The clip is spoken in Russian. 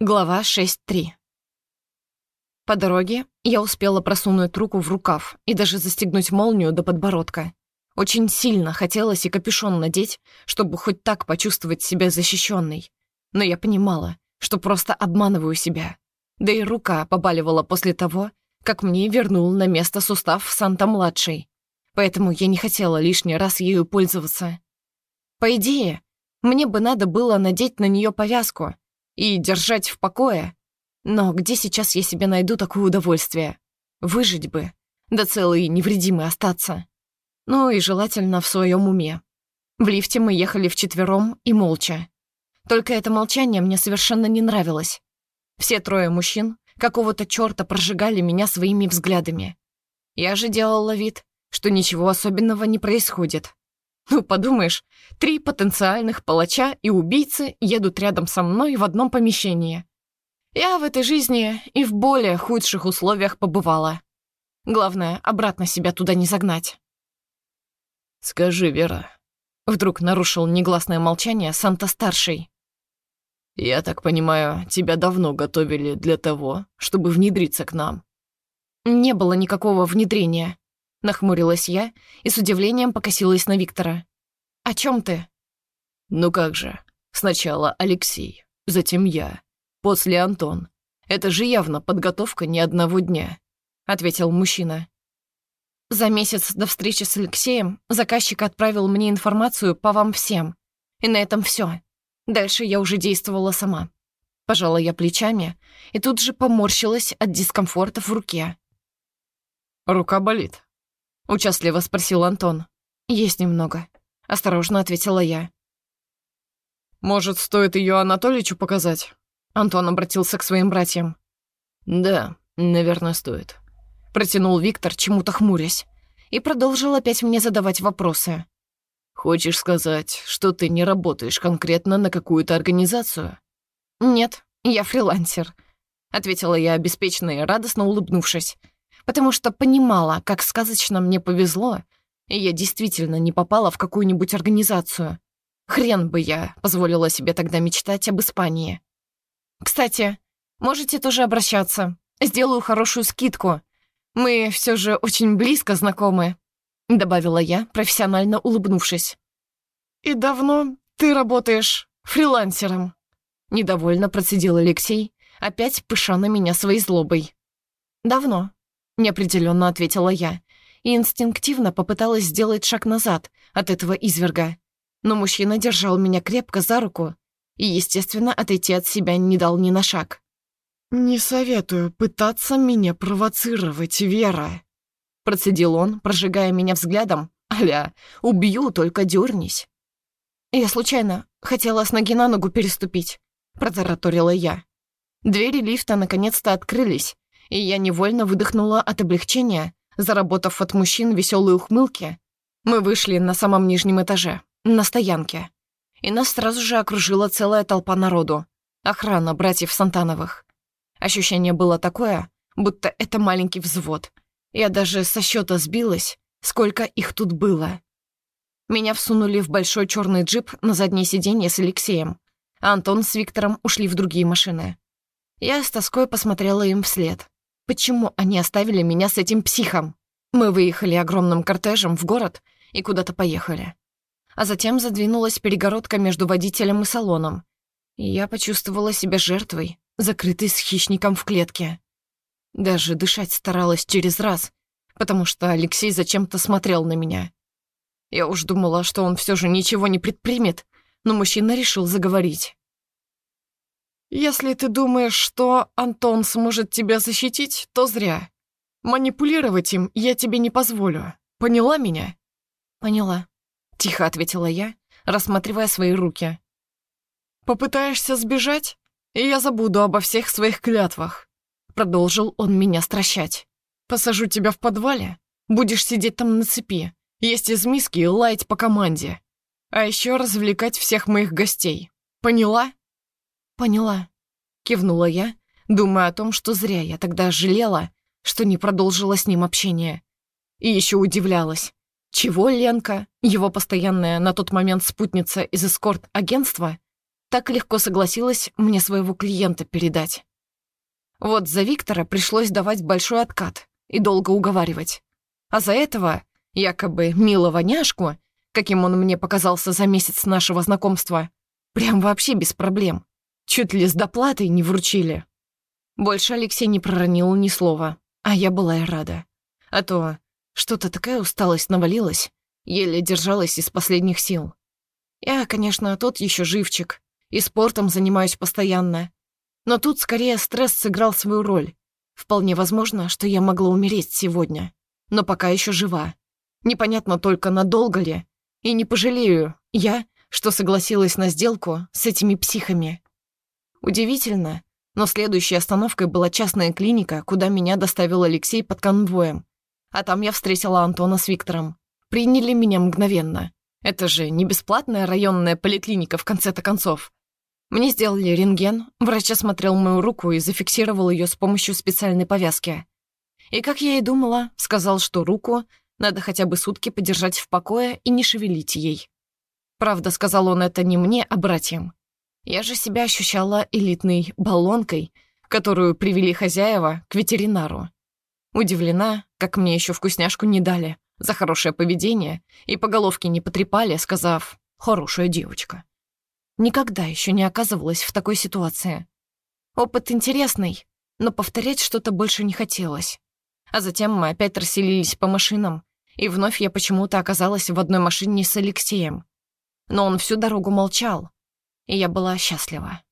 Глава 6.3 По дороге я успела просунуть руку в рукав и даже застегнуть молнию до подбородка. Очень сильно хотелось и капюшон надеть, чтобы хоть так почувствовать себя защищенной. Но я понимала, что просто обманываю себя. Да и рука побаливала после того, как мне вернул на место сустав Санта-младший. Поэтому я не хотела лишний раз ею пользоваться. По идее, мне бы надо было надеть на нее повязку — и держать в покое. Но где сейчас я себе найду такое удовольствие? Выжить бы, да целый и невредимый остаться. Ну и желательно в своем уме. В лифте мы ехали вчетвером и молча. Только это молчание мне совершенно не нравилось. Все трое мужчин какого-то черта прожигали меня своими взглядами. Я же делала вид, что ничего особенного не происходит. Ну, подумаешь, три потенциальных палача и убийцы едут рядом со мной в одном помещении. Я в этой жизни и в более худших условиях побывала. Главное, обратно себя туда не загнать. «Скажи, Вера», — вдруг нарушил негласное молчание Санта-старший. «Я так понимаю, тебя давно готовили для того, чтобы внедриться к нам?» «Не было никакого внедрения», Нахмурилась я и с удивлением покосилась на Виктора. «О чем ты?» «Ну как же. Сначала Алексей, затем я, после Антон. Это же явно подготовка ни одного дня», — ответил мужчина. «За месяц до встречи с Алексеем заказчик отправил мне информацию по вам всем. И на этом все. Дальше я уже действовала сама». Пожала я плечами и тут же поморщилась от дискомфорта в руке. «Рука болит», — участливо спросил Антон. «Есть немного», — осторожно ответила я. «Может, стоит ее Анатоличу показать?» Антон обратился к своим братьям. «Да, наверное, стоит», — протянул Виктор, чему-то хмурясь, и продолжил опять мне задавать вопросы. «Хочешь сказать, что ты не работаешь конкретно на какую-то организацию?» «Нет, я фрилансер», — ответила я обеспеченно и радостно улыбнувшись, потому что понимала, как сказочно мне повезло, и я действительно не попала в какую-нибудь организацию. Хрен бы я позволила себе тогда мечтать об Испании. Кстати, можете тоже обращаться. Сделаю хорошую скидку. Мы все же очень близко знакомы», — добавила я, профессионально улыбнувшись. «И давно ты работаешь фрилансером?» Недовольно процедил Алексей, опять пыша на меня своей злобой. «Давно», неопределенно ответила я и инстинктивно попыталась сделать шаг назад от этого изверга. Но мужчина держал меня крепко за руку и, естественно, отойти от себя не дал ни на шаг. «Не советую пытаться меня провоцировать, Вера», процедил он, прожигая меня взглядом. «Аля, убью, только дернись». «Я случайно хотела с ноги на ногу переступить», протараторила я. Двери лифта наконец-то открылись, и я невольно выдохнула от облегчения, заработав от мужчин веселые ухмылки. Мы вышли на самом нижнем этаже, на стоянке. И нас сразу же окружила целая толпа народу. Охрана братьев Сантановых. Ощущение было такое, будто это маленький взвод. Я даже со счета сбилась, сколько их тут было. Меня всунули в большой черный джип на заднее сиденье с Алексеем, а Антон с Виктором ушли в другие машины. Я с тоской посмотрела им вслед. Почему они оставили меня с этим психом? Мы выехали огромным кортежем в город и куда-то поехали. А затем задвинулась перегородка между водителем и салоном. И я почувствовала себя жертвой, закрытой с хищником в клетке. Даже дышать старалась через раз, потому что Алексей зачем-то смотрел на меня. Я уж думала, что он все же ничего не предпримет, но мужчина решил заговорить. Если ты думаешь, что Антон сможет тебя защитить, то зря. Манипулировать им я тебе не позволю. Поняла меня?» «Поняла», — тихо ответила я, рассматривая свои руки. «Попытаешься сбежать, и я забуду обо всех своих клятвах», — продолжил он меня стращать. «Посажу тебя в подвале, будешь сидеть там на цепи, есть из миски и лаять по команде, а еще развлекать всех моих гостей. Поняла?» «Поняла», — кивнула я, думая о том, что зря я тогда жалела, что не продолжила с ним общение. И еще удивлялась, чего Ленка, его постоянная на тот момент спутница из эскорт-агентства, так легко согласилась мне своего клиента передать. Вот за Виктора пришлось давать большой откат и долго уговаривать. А за этого, якобы милого няшку, каким он мне показался за месяц нашего знакомства, прям вообще без проблем. Чуть ли с доплатой не вручили. Больше Алексей не проронил ни слова, а я была и рада. А то что-то такая усталость навалилась, еле держалась из последних сил. Я, конечно, тот еще живчик, и спортом занимаюсь постоянно. Но тут скорее стресс сыграл свою роль. Вполне возможно, что я могла умереть сегодня, но пока еще жива. Непонятно только, надолго ли, и не пожалею я, что согласилась на сделку с этими психами. Удивительно, но следующей остановкой была частная клиника, куда меня доставил Алексей под конвоем. А там я встретила Антона с Виктором. Приняли меня мгновенно. Это же не бесплатная районная поликлиника в конце-то концов. Мне сделали рентген, врач осмотрел мою руку и зафиксировал ее с помощью специальной повязки. И, как я и думала, сказал, что руку надо хотя бы сутки подержать в покое и не шевелить ей. Правда, сказал он это не мне, а братьям. Я же себя ощущала элитной баллонкой, которую привели хозяева к ветеринару. Удивлена, как мне еще вкусняшку не дали за хорошее поведение и по головке не потрепали, сказав «хорошая девочка». Никогда еще не оказывалась в такой ситуации. Опыт интересный, но повторять что-то больше не хотелось. А затем мы опять расселились по машинам, и вновь я почему-то оказалась в одной машине с Алексеем. Но он всю дорогу молчал, и я была счастлива.